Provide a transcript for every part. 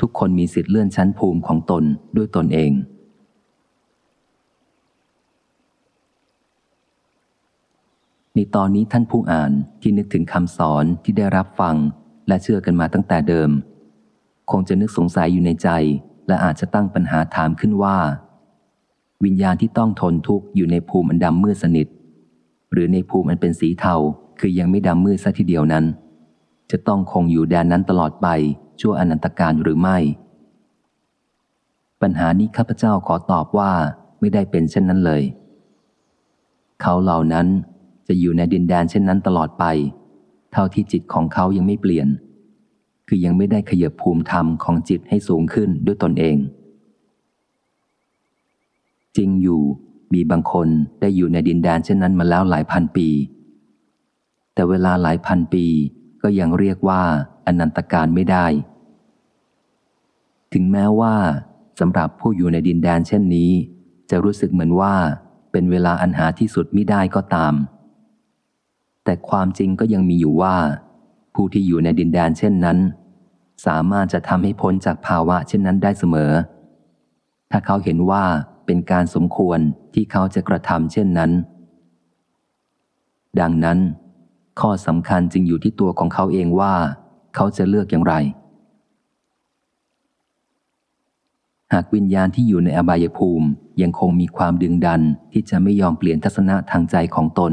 ทุกคนมีสิทธิ์เลื่อนชั้นภูมิของตนด้วยตนเอง ในตอนนี้ท่านผู้อ่านที่นึกถึงคำสอนที่ได้รับฟังและเชื่อกันมาตั้งแต่เดิม คงจะนึกสงสัยอยู่ในใจ และอาจจะตั้งปัญหาถามขึ้นว่า วิญญาณที่ต้องทนทุกข์อยู่ในภูมิอันดำมืดสนิท หรือในภูมิอันเป็นสีเทาคือยังไม่ดำมืดซะทีเดียวนั้น จะต้องคงอยู่แดนนั้นตลอดไป ชั่วอนันตการหรือไม่ ปัญหานี้ข้าพเจ้าขอตอบว่าไม่ได้เป็นเช่นนั้นเลย เขาเหล่านั้นจะอยู่ในดินแดนเช่นนั้นตลอดไป เท่าที่จิตของเขายังไม่เปลี่ยน คือยังไม่ได้ขยับภูมิธรรมของจิตให้สูงขึ้นด้วยตนเอง จริงอยู่มีบางคนได้อยู่ในดินแดนเช่นนั้นมาแล้วหลายพันปี แต่เวลาหลายพันปี ก็ยังเรียกว่าอนันตการไม่ได้ ถึงแม้ว่าสำหรับผู้อยู่ในดินแดนเช่นนี้ จะรู้สึกเหมือนว่าเป็นเวลาอันหาที่สุดไม่ได้ก็ตาม แต่ความจริงก็ยังมีอยู่ว่า ผู้ที่อยู่ในดินแดนเช่นนั้น สามารถจะทำให้พ้นจากภาวะเช่นนั้นได้เสมอ ถ้าเขาเห็นว่าเป็นการสมควรที่เขาจะกระทำเช่นนั้น ดังนั้น ข้อสำคัญจึงอยู่ที่ตัวของเขาเองว่า เขาจะเลือกอย่างไร หากวิญญาณที่อยู่ในอบายภูมิยังคงมีความดึงดันที่จะไม่ยอมเปลี่ยนทัศนะทางใจของตน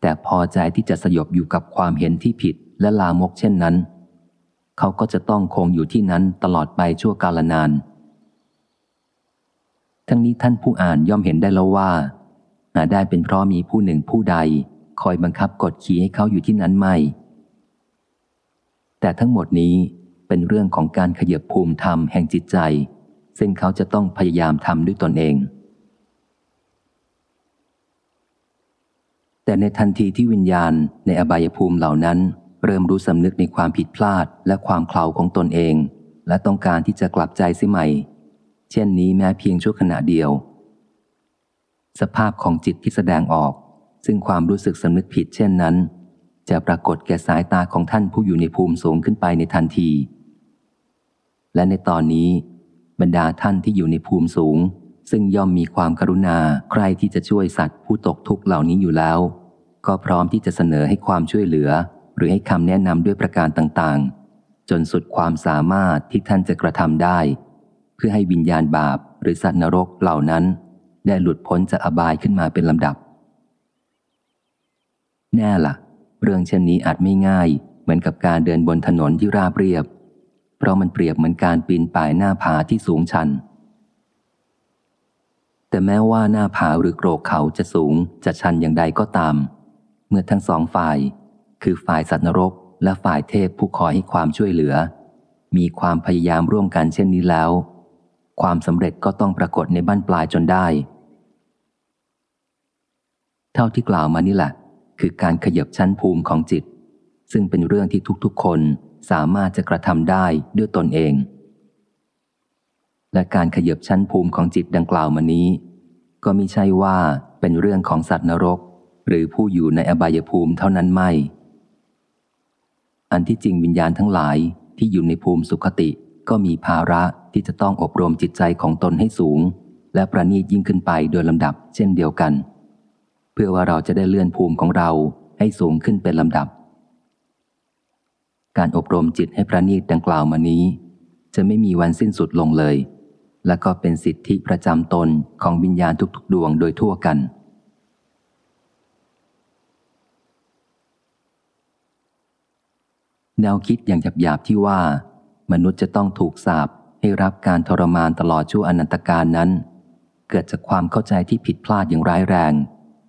แต่พอใจที่จะสยบอยู่กับความเห็นที่ผิดและลามกเช่นนั้น เขาก็จะต้องคงอยู่ที่นั้นตลอดไปชั่วกาลนาน ทั้งนี้ท่านผู้อ่านย่อมเห็นได้แล้วว่าอาจได้เป็นเพราะมีผู้หนึ่งผู้ใด คอยบังคับกดขี่ให้เขาอยู่ที่นั้นไม่ แต่ทั้งหมดนี้เป็นเรื่องของการขยับภูมิธรรมแห่งจิตใจ ซึ่งเขาจะต้องพยายามทำด้วยตนเอง แต่ในทันทีที่วิญญาณในอบายภูมิเหล่านั้น เริ่มรู้สำนึกในความผิดพลาดและความเคลาของตนเอง และต้องการที่จะกลับใจเสียใหม่ เช่นนี้แม้เพียงชั่วขณะเดียว สภาพของจิตที่แสดงออก ซึ่งความรู้สึกสำนึกผิดเช่นนั้น จะปรากฏแก่สายตาของท่านผู้อยู่ในภูมิสูงขึ้นไปในทันที และในตอนนี้ บรรดาท่านที่อยู่ในภูมิสูง ซึ่งย่อมมีความกรุณาใครที่จะช่วยสัตว์ผู้ตกทุกข์เหล่านี้อยู่แล้ว ก็พร้อมที่จะเสนอให้ความช่วยเหลือ หรือให้คำแนะนำด้วยประการต่างๆ จนสุดความสามารถที่ท่านจะกระทำได้ เพื่อให้วิญญาณบาปหรือสัตว์นรกเหล่านั้น ได้หลุดพ้นจากอบายขึ้นมาเป็นลำดับ แน่ละ่ะ เรื่องเช่นนี้อาจไม่ง่าย เหมือนกับการเดินบนถนนที่ราบเรียบ เพราะมันเปรียบเหมือนการปีนป่ายหน้าผาที่สูงชัน แต่แม้ว่าหน้าผาหรือโกรกเขาจะสูงจะชันอย่างใดก็ตาม เมื่อทั้งสองฝ่าย คือฝ่ายสัตว์นรก และฝ่ายเทพผู้คอยให้ความช่วยเหลือ มีความพยายามร่วมกันเช่นนี้แล้ว ความสำเร็จก็ต้องปรากฏในบ้านปลายจนได้ เท่าที่กล่าวมานี่แหละ คือการขยับชั้นภูมิของจิต ซึ่งเป็นเรื่องที่ทุกๆ คนสามารถจะกระทำได้ด้วยตนเอง และการขยับชั้นภูมิของจิตดังกล่าวมานี้ ก็มิใช่ว่าเป็นเรื่องของสัตว์นรก หรือผู้อยู่ในอบายภูมิเท่านั้นไม่ อันที่จริงวิญญาณทั้งหลายที่อยู่ในภูมิสุขติ ก็มีภาระที่จะต้องอบรมจิตใจของตนให้สูง และประณีตยิ่งขึ้นไปโดยลำดับเช่นเดียวกัน พื่อว่าเราจะได้เลื่อนภูมิของเราให้สูงขึ้นเป็นลำดับ การอบรมจิตให้ประณีตดังกล่าวมานี้ จะไม่มีวันสิ้นสุดลงเลย และก็เป็นสิทธิประจำตนของวิญญาณทุกๆ ดวงโดยทั่วกัน แนวคิดอย่างหยาบๆที่ว่า มนุษย์จะต้องถูกสาปให้รับการทรมานตลอดชั่วอนันตการนั้น เกิดจากความเข้าใจที่ผิดพลาดอย่างร้ายแรง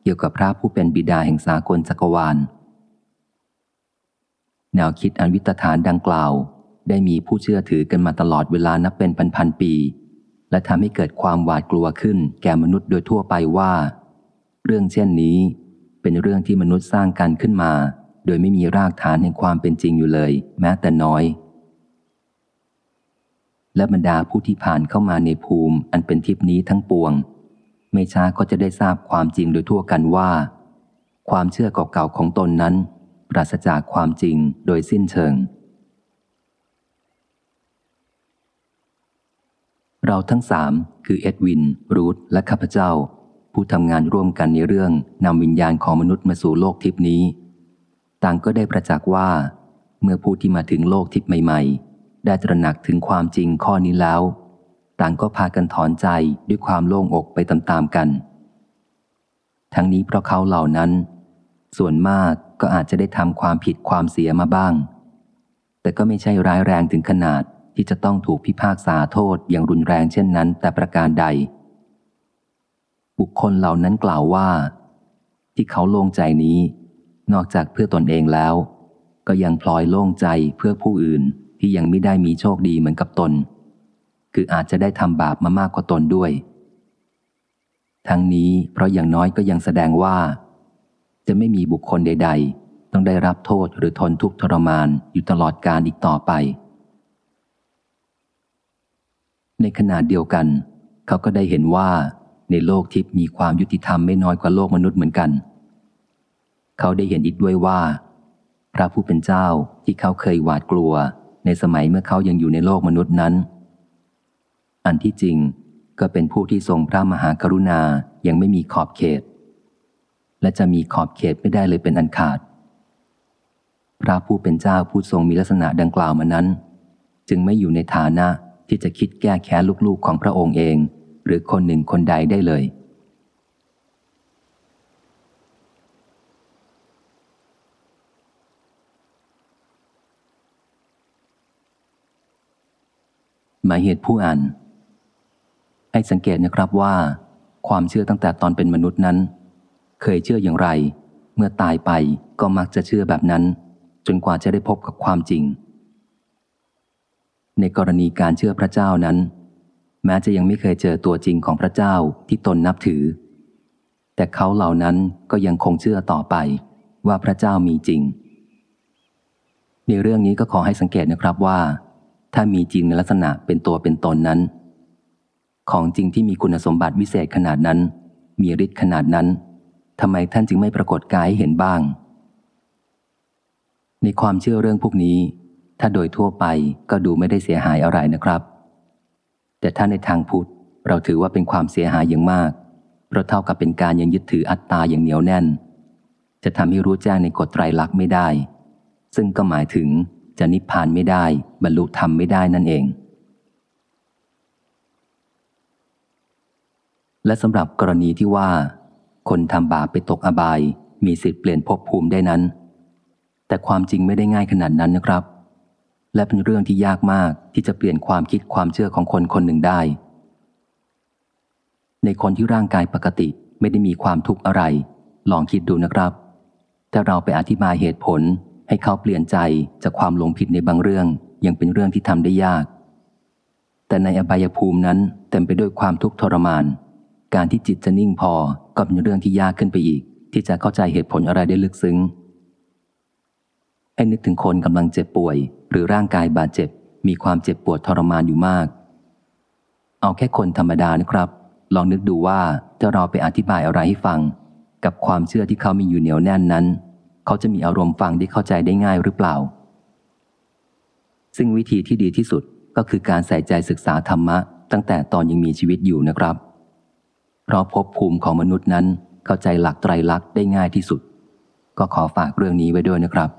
เกี่ยวกับพระผู้เป็นบิดาแห่งสากลจักรวาล แนวคิดอันวิตฐานดังกล่าว ได้มีผู้เชื่อถือกันมาตลอดเวลานับเป็นพันๆปี และทำให้เกิดความหวาดกลัวขึ้นแก่มนุษย์โดยทั่วไปว่า เรื่องเช่นนี้ เป็นเรื่องที่มนุษย์สร้างกันขึ้นมา โดยไม่มีรากฐานแห่งความเป็นจริงอยู่เลย แม้แต่น้อย และบรรดาผู้ที่ผ่านเข้ามาในภูมิอันเป็นทิพนี้ทั้งปวง ไม่ช้าก็จะได้ทราบความจริงโดยทั่วกันว่า ความเชื่อเก่าๆของตนนั้น ปราศจากความจริงโดยสิ้นเชิง เราทั้งสามคือเอ็ดวิน รูธและข้าพเจ้า ผู้ทำงานร่วมกันในเรื่องนำวิญญาณของมนุษย์มาสู่โลกทิพนี้ ต่างก็ได้ประจักษ์ว่า เมื่อผู้ที่มาถึงโลกทิพใหม่ ๆ ได้ตระหนักถึงความจริงข้อนี้แล้ว ต่างก็พากันถอนใจด้วยความโล่งอกไปตามๆกัน ทั้งนี้เพราะเขาเหล่านั้น ส่วนมากก็อาจจะได้ทำความผิดความเสียมาบ้าง แต่ก็ไม่ใช่ร้ายแรงถึงขนาดที่จะต้องถูกพิพากษาโทษอย่างรุนแรงเช่นนั้นแต่ประการใด บุคคลเหล่านั้นกล่าวว่า ที่เขาโล่งใจนี้ นอกจากเพื่อตนเองแล้ว ก็ยังพลอยโล่งใจเพื่อผู้อื่นที่ยังไม่ได้มีโชคดีเหมือนกับตน คืออาจจะได้ทำบาปมามากกว่าตนด้วย ทั้งนี้เพราะอย่างน้อยก็ยังแสดงว่า จะไม่มีบุคคลใด ๆ ต้องได้รับโทษหรือทนทุกข์ทรมานอยู่ตลอดกาลอีกต่อไป ในขณะเดียวกัน เขาก็ได้เห็นว่าในโลกทิพย์มีความยุติธรรมไม่น้อยกว่าโลกมนุษย์เหมือนกัน เขาได้เห็นอีกด้วยว่า พระผู้เป็นเจ้าที่เขาเคยหวาดกลัว ในสมัยเมื่อเขายังอยู่ในโลกมนุษย์นั้น อันที่จริงก็เป็นผู้ที่ทรงพระมหากรุณายังไม่มีขอบเขต และจะมีขอบเขตไม่ได้เลยเป็นอันขาด พระผู้เป็นเจ้าผู้ทรงมีลักษณะดังกล่าวมานั้น จึงไม่อยู่ในฐานะที่จะคิดแก้แค้นลูกๆของพระองค์เอง หรือคนหนึ่งคนใดได้เลย หมายเหตุผู้อ่าน ให้สังเกตนะครับว่า ความเชื่อตั้งแต่ตอนเป็นมนุษย์นั้น เคยเชื่ออย่างไร เมื่อตายไปก็มักจะเชื่อแบบนั้น จนกว่าจะได้พบกับความจริง ในกรณีการเชื่อพระเจ้านั้น แม้จะยังไม่เคยเจอตัวจริงของพระเจ้าที่ตนนับถือ แต่เขาเหล่านั้นก็ยังคงเชื่อต่อไปว่าพระเจ้ามีจริง ในเรื่องนี้ก็ขอให้สังเกตนะครับว่า ถ้ามีจริงในลักษณะเป็นตัวเป็นตนนั้น ของจริงที่มีคุณสมบัติวิเศษขนาดนั้น มีฤทธิ์ขนาดนั้นทำไมท่านจึงไม่ปรากฏกายให้เห็นบ้าง ในความเชื่อเรื่องพวกนี้ ถ้าโดยทั่วไปก็ดูไม่ได้เสียหายอะไรนะครับ แต่ถ้าในทางพุทธเราถือว่าเป็นความเสียหายอย่างมาก เพราะเท่ากับเป็นการยังยึดถืออัตตาอย่างเหนียวแน่น จะทำให้รู้แจ้งในกฎไตรลักษณ์ไม่ได้ ซึ่งก็หมายถึงจะนิพพานไม่ได้ บรรลุธรรมไม่ได้นั่นเอง และสำหรับกรณีที่ว่า คนทำบาปไปตกอบาย มีสิทธิ์เปลี่ยนภพภูมิได้นั้น แต่ความจริงไม่ได้ง่ายขนาดนั้นนะครับ และเป็นเรื่องที่ยากมากที่จะเปลี่ยนความคิดความเชื่อของคนคนหนึ่งได้ ในคนที่ร่างกายปกติไม่ได้มีความทุกข์อะไร ลองคิดดูนะครับถ้าเราไปอธิบายเหตุผลให้เขาเปลี่ยนใจจากความหลงผิดในบางเรื่อง ยังเป็นเรื่องที่ทำได้ยาก แต่ในอบายภูมินั้นเต็มไปด้วยความทุกข์ทรมาน การที่จิตจะนิ่งพอก็เป็นเรื่องที่ยากขึ้นไปอีก ที่จะเข้าใจเหตุผลอะไรได้ลึกซึ้ง ให้นึกถึงคนกำลังเจ็บป่วย หรือร่างกายบาดเจ็บ มีความเจ็บปวดทรมานอยู่มาก เอาแค่คนธรรมดานะครับ ลองนึกดูว่าถ้าเราไปอธิบายอะไรให้ฟัง กับความเชื่อที่เขามีอยู่เหนียวแน่นนั้น เขาจะมีอารมณ์ฟังที่เข้าใจได้ง่ายหรือเปล่า ซึ่งวิธีที่ดีที่สุดก็คือการใส่ใจศึกษาธรรมะ ตั้งแต่ตอนยังมีชีวิตอยู่นะครับ เพราะภพภูมิของมนุษย์นั้นเข้าใจหลักไตรลักษณ์ได้ง่ายที่สุด ก็ขอฝากเรื่องนี้ไว้ด้วยนะครับ